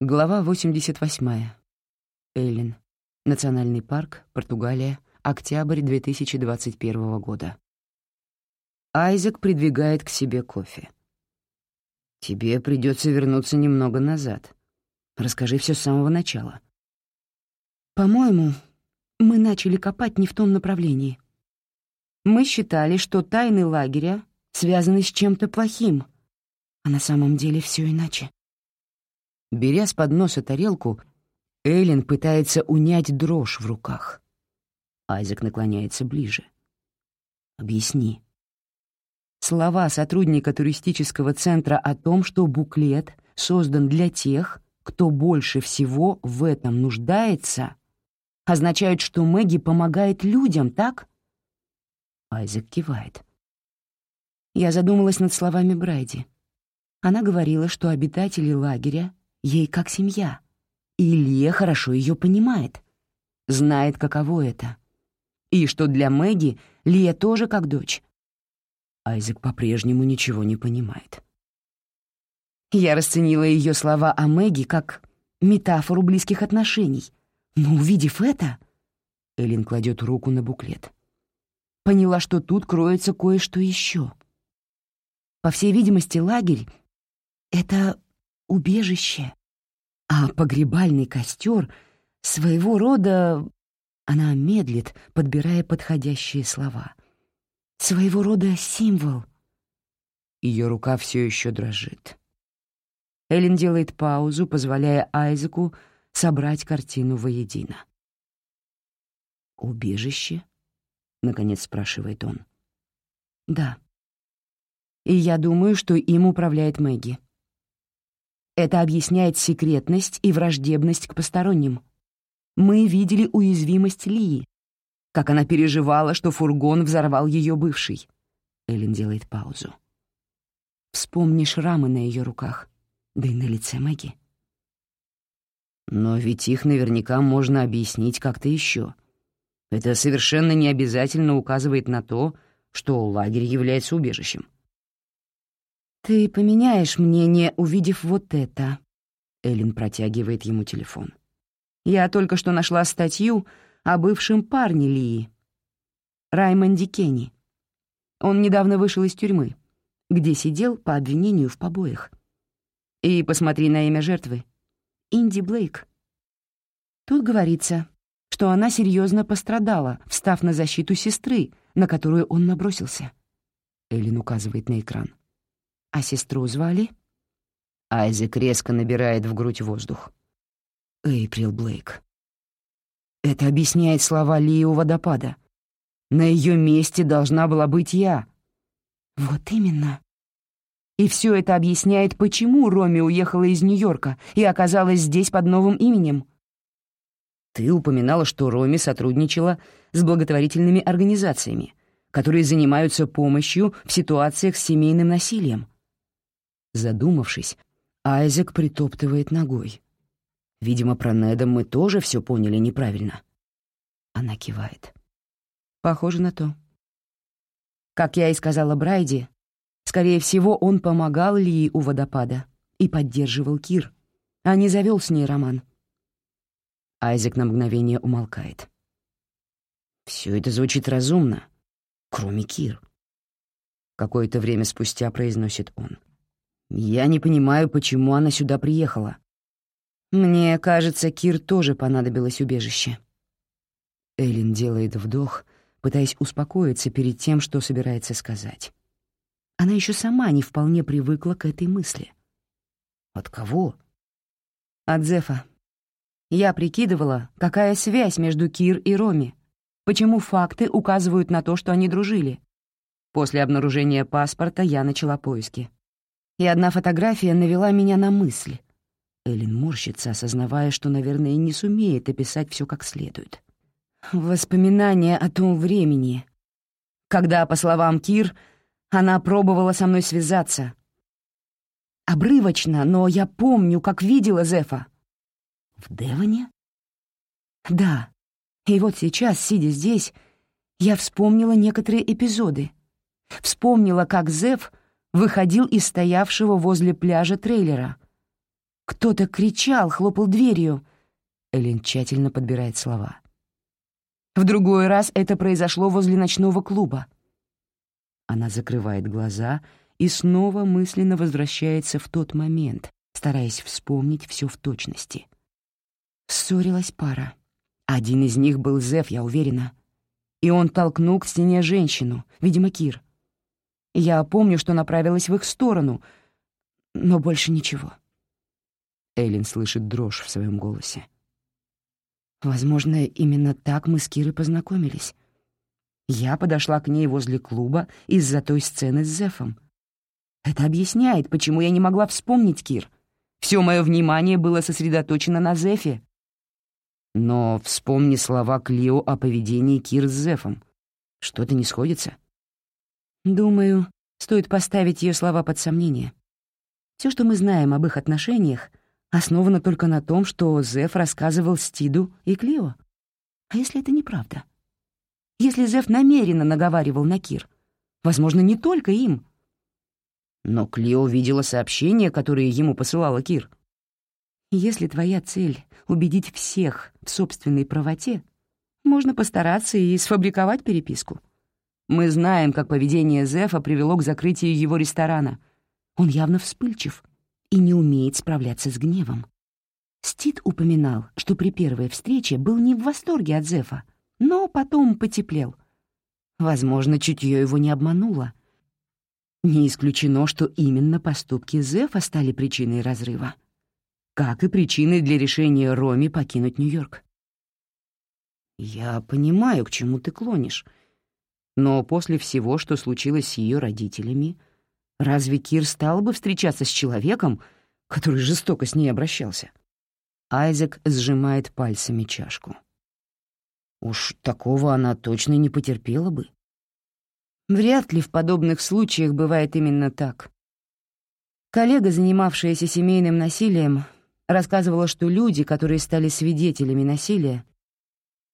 Глава 88. Эйлин. Национальный парк, Португалия, октябрь 2021 года. Айзек придвигает к себе кофе. «Тебе придется вернуться немного назад. Расскажи все с самого начала». «По-моему, мы начали копать не в том направлении. Мы считали, что тайны лагеря связаны с чем-то плохим, а на самом деле все иначе». Беря с подноса тарелку, Эйлин пытается унять дрожь в руках. Айзек наклоняется ближе. «Объясни». Слова сотрудника туристического центра о том, что буклет создан для тех, кто больше всего в этом нуждается, означают, что Мэгги помогает людям, так? Айзек кивает. Я задумалась над словами Брайди. Она говорила, что обитатели лагеря ей как семья. И Илья хорошо ее понимает, знает, каково это. И что для Мэгги Лия тоже как дочь. Айзек по-прежнему ничего не понимает. Я расценила ее слова о Мэгги как метафору близких отношений. Но увидев это, Эллен кладет руку на буклет. Поняла, что тут кроется кое-что еще. По всей видимости, лагерь — это убежище, а погребальный костер — своего рода... Она медлит, подбирая подходящие слова. Своего рода символ. Ее рука все еще дрожит. Эллен делает паузу, позволяя Айзеку собрать картину воедино. «Убежище?» — наконец спрашивает он. «Да. И я думаю, что им управляет Мэгги. Это объясняет секретность и враждебность к посторонним. Мы видели уязвимость Лии, как она переживала, что фургон взорвал ее бывший. Эллен делает паузу. Вспомни шрамы на ее руках, да и на лице Мэгги. Но ведь их наверняка можно объяснить как-то еще. Это совершенно не обязательно указывает на то, что лагерь является убежищем. «Ты поменяешь мнение, увидев вот это». Эллен протягивает ему телефон. «Я только что нашла статью о бывшем парне Лии, Раймонде Кенни. Он недавно вышел из тюрьмы, где сидел по обвинению в побоях. И посмотри на имя жертвы. Инди Блейк. Тут говорится, что она серьезно пострадала, встав на защиту сестры, на которую он набросился. Эллен указывает на экран. А сестру звали? Айзек резко набирает в грудь воздух. Эйприл Блейк. Это объясняет слова Ли у водопада. На ее месте должна была быть я. Вот именно. И все это объясняет, почему Роми уехала из Нью-Йорка и оказалась здесь под новым именем. Ты упоминала, что Роми сотрудничала с благотворительными организациями, которые занимаются помощью в ситуациях с семейным насилием. Задумавшись, Айзек притоптывает ногой. Видимо, про Неда мы тоже все поняли неправильно. Она кивает. Похоже на то. Как я и сказала Брайди, скорее всего, он помогал Ли у водопада и поддерживал Кир, а не завел с ней роман. Айзек на мгновение умолкает. Все это звучит разумно, кроме Кир. Какое-то время спустя произносит он. Я не понимаю, почему она сюда приехала. Мне кажется, Кир тоже понадобилось убежище. Эллен делает вдох, пытаясь успокоиться перед тем, что собирается сказать. Она еще сама не вполне привыкла к этой мысли. От кого? От Зефа. Я прикидывала, какая связь между Кир и Роми, почему факты указывают на то, что они дружили. После обнаружения паспорта я начала поиски и одна фотография навела меня на мысль. Эллен морщится, осознавая, что, наверное, не сумеет описать все как следует. Воспоминания о том времени, когда, по словам Кир, она пробовала со мной связаться. Обрывочно, но я помню, как видела Зефа. В Девоне? Да. И вот сейчас, сидя здесь, я вспомнила некоторые эпизоды. Вспомнила, как Зеф выходил из стоявшего возле пляжа трейлера. Кто-то кричал, хлопал дверью. Эллен тщательно подбирает слова. В другой раз это произошло возле ночного клуба. Она закрывает глаза и снова мысленно возвращается в тот момент, стараясь вспомнить все в точности. Ссорилась пара. Один из них был Зев, я уверена. И он толкнул к стене женщину, видимо, Кир. Я помню, что направилась в их сторону, но больше ничего. Эллен слышит дрожь в своем голосе. Возможно, именно так мы с Кирой познакомились. Я подошла к ней возле клуба из-за той сцены с Зефом. Это объясняет, почему я не могла вспомнить Кир. Все мое внимание было сосредоточено на Зефе. Но вспомни слова Клио о поведении Кир с Зефом. Что-то не сходится. Думаю, стоит поставить ее слова под сомнение. Все, что мы знаем об их отношениях, основано только на том, что Зеф рассказывал Стиду и Клио. А если это неправда? Если Зеф намеренно наговаривал на Кир? Возможно, не только им. Но Клио видела сообщения, которые ему посылала Кир. Если твоя цель — убедить всех в собственной правоте, можно постараться и сфабриковать переписку. Мы знаем, как поведение Зефа привело к закрытию его ресторана. Он явно вспыльчив и не умеет справляться с гневом. Стит упоминал, что при первой встрече был не в восторге от Зефа, но потом потеплел. Возможно, чутье его не обмануло. Не исключено, что именно поступки Зефа стали причиной разрыва, как и причиной для решения Роми покинуть Нью-Йорк. «Я понимаю, к чему ты клонишь», но после всего, что случилось с ее родителями, разве Кир стал бы встречаться с человеком, который жестоко с ней обращался? Айзек сжимает пальцами чашку. Уж такого она точно не потерпела бы. Вряд ли в подобных случаях бывает именно так. Коллега, занимавшаяся семейным насилием, рассказывала, что люди, которые стали свидетелями насилия,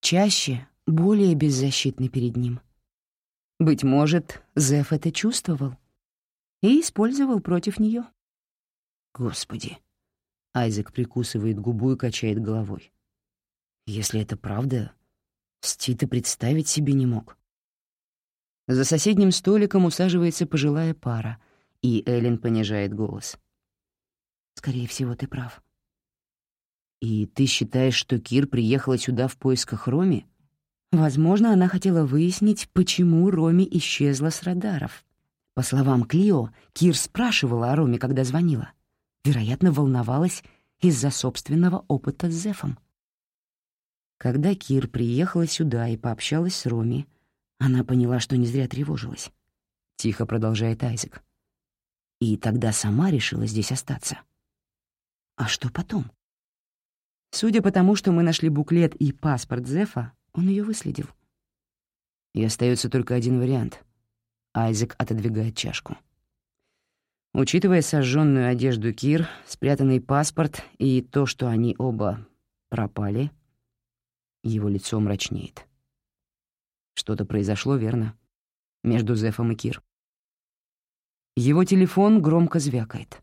чаще более беззащитны перед ним. Быть может, Зеф это чувствовал и использовал против нее. Господи. Айзек прикусывает губу и качает головой. Если это правда, Стит и представить себе не мог. За соседним столиком усаживается пожилая пара, и Эллен понижает голос. «Скорее всего, ты прав». «И ты считаешь, что Кир приехала сюда в поисках Роми?» Возможно, она хотела выяснить, почему Роми исчезла с радаров. По словам Клио, Кир спрашивала о Роме, когда звонила. Вероятно, волновалась из-за собственного опыта с Зефом. Когда Кир приехала сюда и пообщалась с Роми, она поняла, что не зря тревожилась. Тихо продолжает Айзек. И тогда сама решила здесь остаться. А что потом? Судя по тому, что мы нашли буклет и паспорт Зефа, он ее выследил. И остается только один вариант. Айзек отодвигает чашку. Учитывая сожженную одежду Кир, спрятанный паспорт и то, что они оба пропали, его лицо мрачнеет. Что-то произошло, верно? Между Зефом и Кир. Его телефон громко звякает.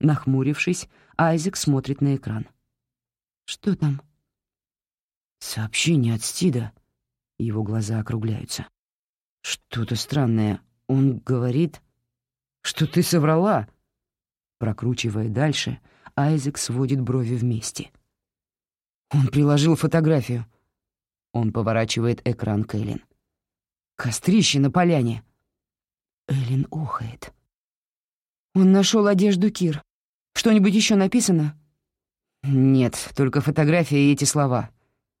Нахмурившись, Айзек смотрит на экран. «Что там?» «Сообщение от Стида». Его глаза округляются. «Что-то странное. Он говорит, что ты соврала». Прокручивая дальше, Айзек сводит брови вместе. Он приложил фотографию. Он поворачивает экран к Эллен. «Кострище на поляне». Эллен охает. «Он нашел одежду Кир. Что-нибудь еще написано?» «Нет, только фотография и эти слова.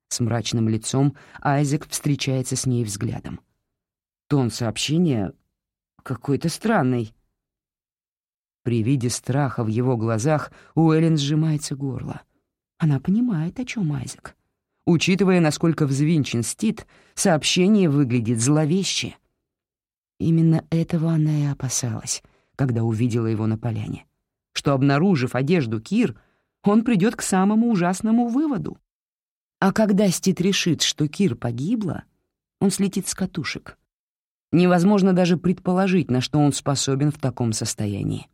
С мрачным лицом Айзек встречается с ней взглядом. Тон сообщения какой-то странный. При виде страха в его глазах у Эллен сжимается горло. Она понимает, о чем Айзек. Учитывая, насколько взвинчен Стит, сообщение выглядит зловеще. Именно этого она и опасалась, когда увидела его на поляне. Что, обнаружив одежду Кир, он придет к самому ужасному выводу. А когда Стит решит, что Кир погибла, он слетит с катушек. Невозможно даже предположить, на что он способен в таком состоянии.